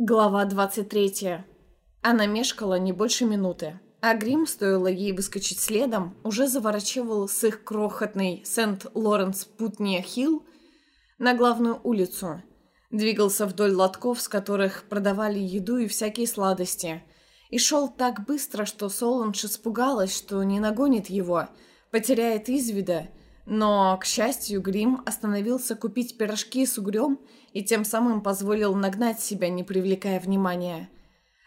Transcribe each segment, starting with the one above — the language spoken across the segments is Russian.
Глава 23. Она мешкала не больше минуты, а Грим, стоило ей выскочить следом, уже заворачивал с их крохотной Сент-Лоренс-Путния-Хилл на главную улицу. Двигался вдоль лотков, с которых продавали еду и всякие сладости. И шел так быстро, что Соланж испугалась, что не нагонит его, потеряет из вида. Но, к счастью, Грим остановился купить пирожки с угрем и тем самым позволил нагнать себя, не привлекая внимания.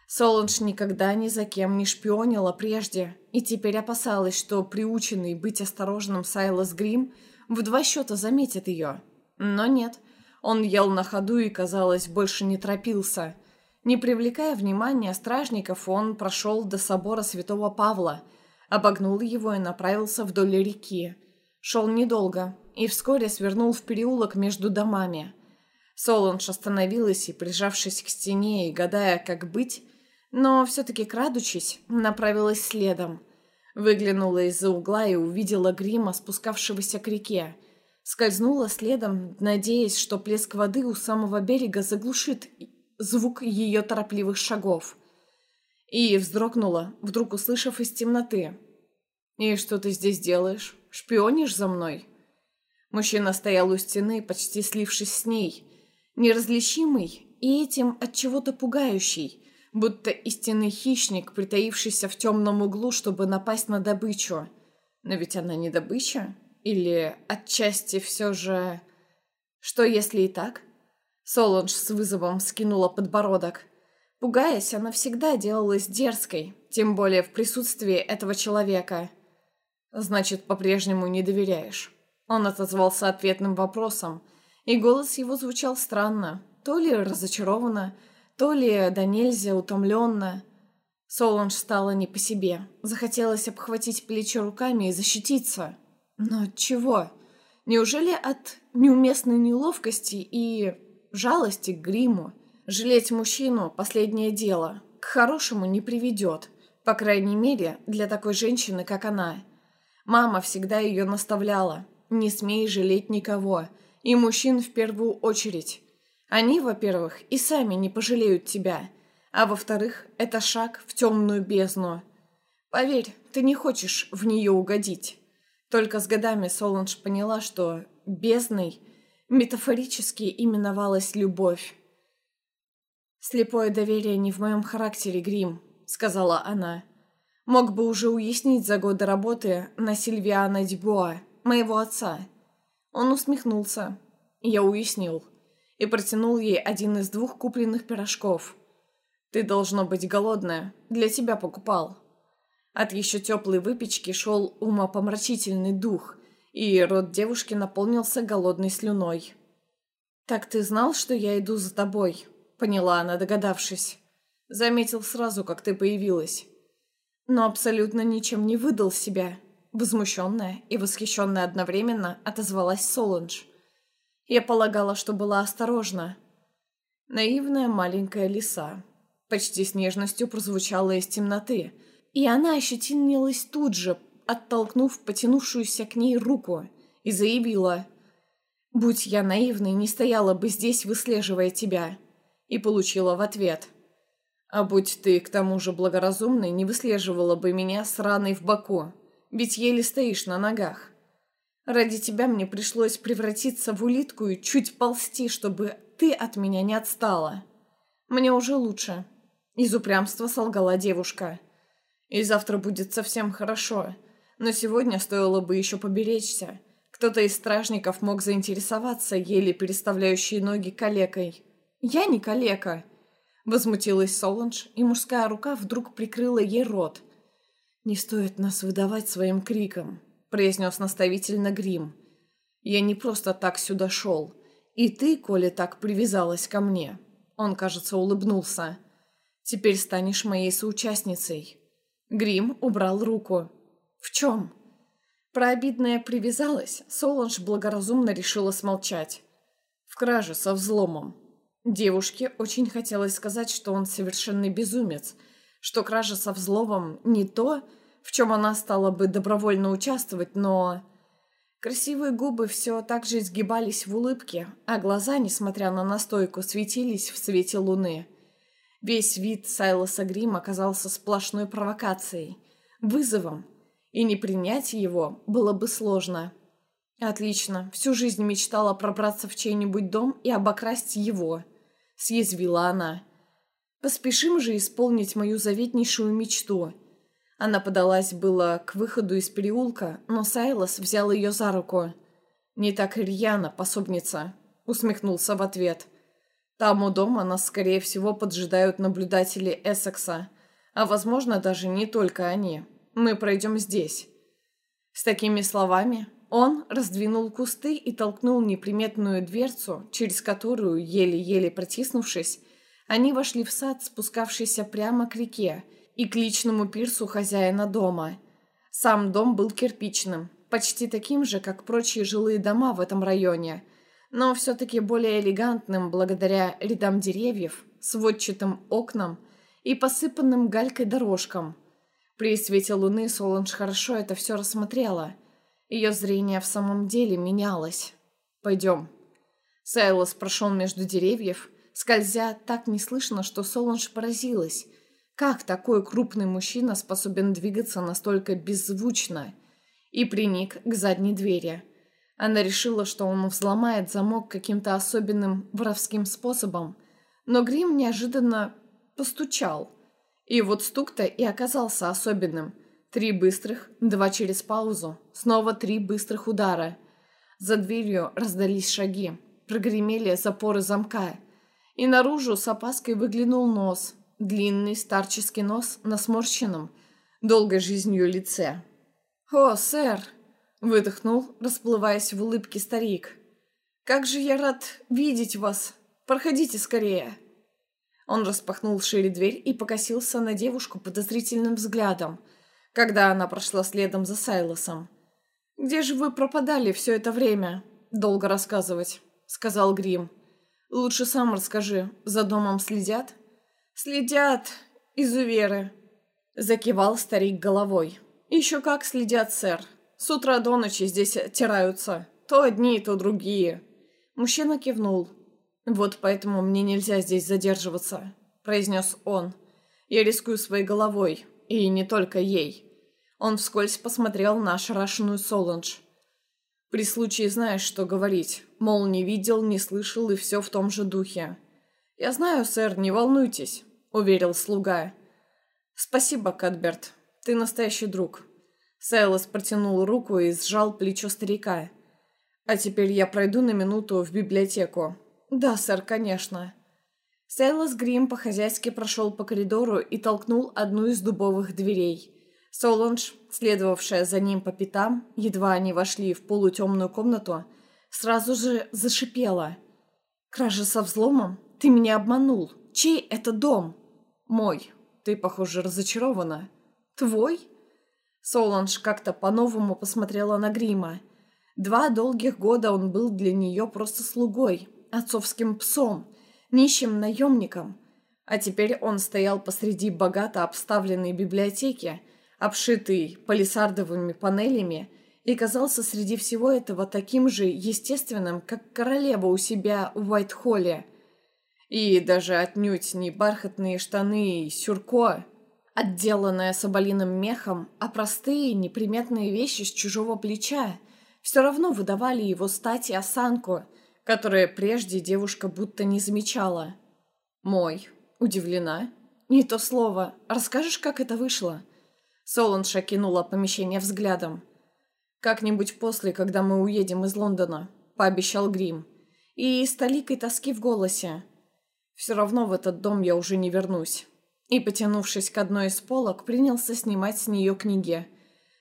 Солунж никогда ни за кем не шпионила прежде, и теперь опасалась, что приученный быть осторожным Сайлас Грим в два счета заметит ее. Но нет, он ел на ходу и, казалось, больше не торопился. Не привлекая внимания стражников, он прошел до собора святого Павла, обогнул его и направился вдоль реки. Шел недолго и вскоре свернул в переулок между домами – Солунж остановилась и, прижавшись к стене и гадая, как быть, но все-таки крадучись, направилась следом. Выглянула из-за угла и увидела грима, спускавшегося к реке. Скользнула следом, надеясь, что плеск воды у самого берега заглушит звук ее торопливых шагов. И вздрогнула, вдруг услышав из темноты. «И что ты здесь делаешь? Шпионишь за мной?» Мужчина стоял у стены, почти слившись с ней, неразличимый и этим от чего-то пугающий, будто истинный хищник, притаившийся в темном углу, чтобы напасть на добычу. Но ведь она не добыча? Или отчасти все же... Что если и так? Солонж с вызовом скинула подбородок. Пугаясь, она всегда делалась дерзкой, тем более в присутствии этого человека. «Значит, по-прежнему не доверяешь?» Он отозвался ответным вопросом, и голос его звучал странно, то ли разочарованно, то ли да нельзя утомленно. Соланж стала не по себе. Захотелось обхватить плечи руками и защититься. Но чего? Неужели от неуместной неловкости и жалости к гриму? Жалеть мужчину – последнее дело. К хорошему не приведет. По крайней мере, для такой женщины, как она. Мама всегда ее наставляла. Не смей жалеть никого – и мужчин в первую очередь. Они, во-первых, и сами не пожалеют тебя, а во-вторых, это шаг в темную бездну. Поверь, ты не хочешь в нее угодить. Только с годами Соланж поняла, что бездной метафорически именовалась любовь. «Слепое доверие не в моем характере, Грим», — сказала она. «Мог бы уже уяснить за годы работы на Сильвиана Дюбуа, моего отца». Он усмехнулся. Я уяснил. И протянул ей один из двух купленных пирожков. «Ты, должно быть, голодная. Для тебя покупал». От еще теплой выпечки шел умопомрачительный дух, и рот девушки наполнился голодной слюной. «Так ты знал, что я иду за тобой?» — поняла она, догадавшись. «Заметил сразу, как ты появилась. Но абсолютно ничем не выдал себя. Возмущенная и восхищенная одновременно отозвалась Соланж. Я полагала, что была осторожна. Наивная маленькая лиса. Почти с нежностью прозвучала из темноты, и она ощетинилась тут же, оттолкнув потянувшуюся к ней руку, и заявила «Будь я наивной, не стояла бы здесь, выслеживая тебя», и получила в ответ «А будь ты, к тому же, благоразумной, не выслеживала бы меня с раной в боку» ведь еле стоишь на ногах. Ради тебя мне пришлось превратиться в улитку и чуть ползти, чтобы ты от меня не отстала. Мне уже лучше. Из упрямства солгала девушка. И завтра будет совсем хорошо. Но сегодня стоило бы еще поберечься. Кто-то из стражников мог заинтересоваться, еле переставляющей ноги калекой. «Я не калека!» Возмутилась Соланж, и мужская рука вдруг прикрыла ей рот – «Не стоит нас выдавать своим криком», — произнес наставительно Грим. «Я не просто так сюда шел. И ты, коли так привязалась ко мне». Он, кажется, улыбнулся. «Теперь станешь моей соучастницей». Грим убрал руку. «В чем?» Про обидное привязалась, Соланж благоразумно решила смолчать. В краже со взломом. Девушке очень хотелось сказать, что он совершенный безумец — что кража со взломом не то, в чем она стала бы добровольно участвовать, но... Красивые губы все так же изгибались в улыбке, а глаза, несмотря на настойку, светились в свете луны. Весь вид Сайлоса Грим оказался сплошной провокацией, вызовом, и не принять его было бы сложно. «Отлично. Всю жизнь мечтала пробраться в чей-нибудь дом и обокрасть его», — съязвила она. «Поспешим же исполнить мою заветнейшую мечту». Она подалась было к выходу из переулка, но Сайлос взял ее за руку. «Не так рьяно, пособница», — усмехнулся в ответ. «Там у дома нас, скорее всего, поджидают наблюдатели Эссекса, а, возможно, даже не только они. Мы пройдем здесь». С такими словами он раздвинул кусты и толкнул неприметную дверцу, через которую, еле-еле протиснувшись, они вошли в сад, спускавшийся прямо к реке и к личному пирсу хозяина дома. Сам дом был кирпичным, почти таким же, как прочие жилые дома в этом районе, но все-таки более элегантным благодаря рядам деревьев, сводчатым окнам и посыпанным галькой дорожкам. При свете луны Соланж хорошо это все рассмотрела – ее зрение в самом деле менялось. «Пойдем». Сайлос прошел между деревьев, скользя так неслышно, что Соланж поразилась. Как такой крупный мужчина способен двигаться настолько беззвучно? И приник к задней двери. Она решила, что он взломает замок каким-то особенным воровским способом. Но Грим неожиданно постучал. И вот стук-то и оказался особенным. Три быстрых, два через паузу, снова три быстрых удара. За дверью раздались шаги, прогремели запоры замка. И наружу с опаской выглянул нос, длинный старческий нос на сморщенном, долгой жизнью лице. «О, сэр!» — выдохнул, расплываясь в улыбке старик. «Как же я рад видеть вас! Проходите скорее!» Он распахнул шире дверь и покосился на девушку подозрительным взглядом — когда она прошла следом за Сайлосом. «Где же вы пропадали все это время?» «Долго рассказывать», — сказал Грим. «Лучше сам расскажи. За домом следят?» «Следят, изуверы», — закивал старик головой. «Еще как следят, сэр. С утра до ночи здесь оттираются. То одни, то другие». Мужчина кивнул. «Вот поэтому мне нельзя здесь задерживаться», — произнес он. «Я рискую своей головой. И не только ей. Он вскользь посмотрел на ошарашенную Соланж. При случае знаешь, что говорить. Мол, не видел, не слышал и все в том же духе. «Я знаю, сэр, не волнуйтесь», — уверил слуга. «Спасибо, Кадберт. Ты настоящий друг». Сайлос протянул руку и сжал плечо старика. «А теперь я пройду на минуту в библиотеку». «Да, сэр, конечно». Сайлос Грим по-хозяйски прошел по коридору и толкнул одну из дубовых дверей. Солонж, следовавшая за ним по пятам, едва они вошли в полутемную комнату, сразу же зашипела. «Кража со взломом? Ты меня обманул! Чей это дом?» «Мой. Ты, похоже, разочарована». «Твой?» Соланж как-то по-новому посмотрела на Грима. Два долгих года он был для нее просто слугой, отцовским псом, нищим наемником. А теперь он стоял посреди богато обставленной библиотеки, обшитой палисардовыми панелями, и казался среди всего этого таким же естественным, как королева у себя в Уайт-Холле. И даже отнюдь не бархатные штаны и сюрко, отделанное соболиным мехом, а простые неприметные вещи с чужого плеча, все равно выдавали его стать и осанку – которое прежде девушка будто не замечала. «Мой. Удивлена?» «Не то слово. Расскажешь, как это вышло?» Соланж окинула помещение взглядом. «Как-нибудь после, когда мы уедем из Лондона», — пообещал Грим. И с толикой тоски в голосе. «Все равно в этот дом я уже не вернусь». И, потянувшись к одной из полок, принялся снимать с нее книги.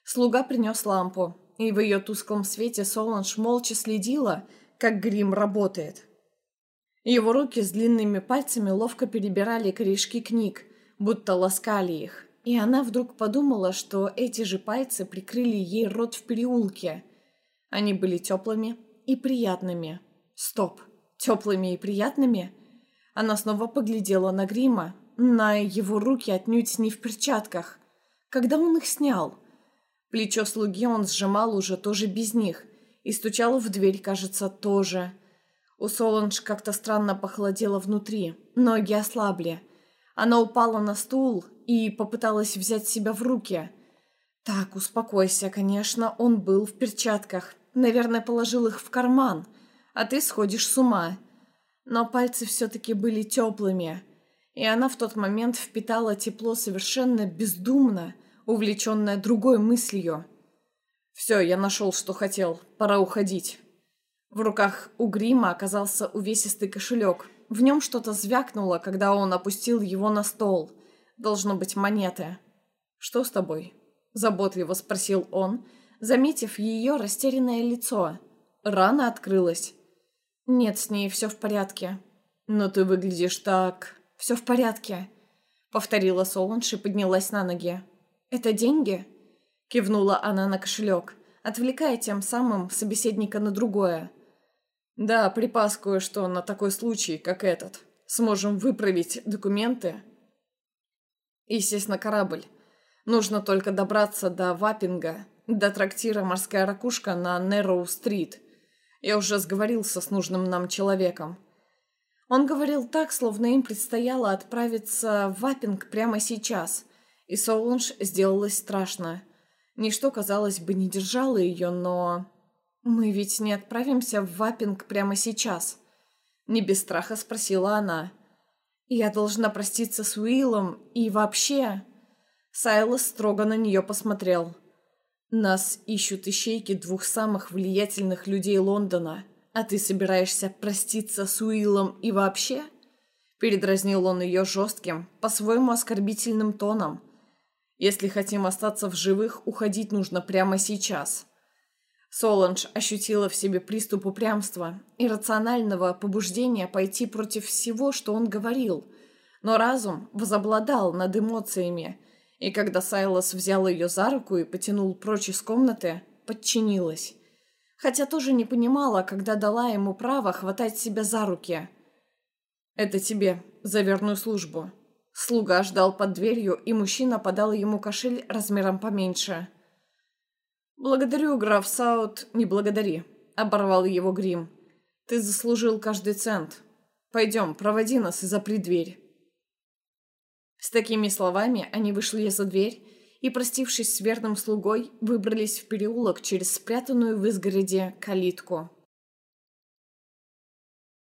Слуга принес лампу, и в ее тусклом свете Соланж молча следила, как грим работает. Его руки с длинными пальцами ловко перебирали корешки книг, будто ласкали их. И она вдруг подумала, что эти же пальцы прикрыли ей рот в переулке. Они были теплыми и приятными. Стоп, теплыми и приятными? Она снова поглядела на грима, на его руки отнюдь не в перчатках. Когда он их снял? Плечо слуги он сжимал уже тоже без них, и стучала в дверь, кажется, тоже. У Соланж как-то странно похолодело внутри, ноги ослабли. Она упала на стул и попыталась взять себя в руки. Так, успокойся, конечно, он был в перчатках. Наверное, положил их в карман. А ты сходишь с ума. Но пальцы все-таки были теплыми. И она в тот момент впитала тепло совершенно бездумно, увлеченная другой мыслью. «Все, я нашел, что хотел. Пора уходить». В руках у Грима оказался увесистый кошелек. В нем что-то звякнуло, когда он опустил его на стол. Должно быть монеты. «Что с тобой?» – заботливо спросил он, заметив ее растерянное лицо. Рана открылась. «Нет, с ней все в порядке». «Но ты выглядишь так...» «Все в порядке», — повторила Солунж и поднялась на ноги. «Это деньги?» — кивнула она на кошелек, отвлекая тем самым собеседника на другое. «Да, припас кое-что на такой случай, как этот. Сможем выправить документы и сесть на корабль. Нужно только добраться до Ваппинга, до трактира «Морская ракушка» на Нерроу-стрит. Я уже сговорился с нужным нам человеком. Он говорил так, словно им предстояло отправиться в Ваппинг прямо сейчас, и Солунж сделалось страшно. Ничто, казалось бы, не держало ее, но... «Мы ведь не отправимся в Ваппинг прямо сейчас?» Не без страха спросила она. «Я должна проститься с Уиллом и вообще...» Сайлос строго на нее посмотрел. «Нас ищут ищейки двух самых влиятельных людей Лондона, а ты собираешься проститься с Уиллом и вообще?» Передразнил он ее жестким, по-своему оскорбительным тоном. «Если хотим остаться в живых, уходить нужно прямо сейчас». Соланж ощутила в себе приступ упрямства, иррационального побуждения пойти против всего, что он говорил. Но разум возобладал над эмоциями, и когда Сайлос взял ее за руку и потянул прочь из комнаты, подчинилась. Хотя тоже не понимала, когда дала ему право хватать себя за руки. «Это тебе, за верную службу». Слуга ждал под дверью, и мужчина подал ему кошель размером поменьше – «Благодарю, граф Саут, не благодари», — оборвал его грим. «Ты заслужил каждый цент. Пойдем, проводи нас и запри дверь». С такими словами они вышли за дверь и, простившись с верным слугой, выбрались в переулок через спрятанную в изгороде калитку.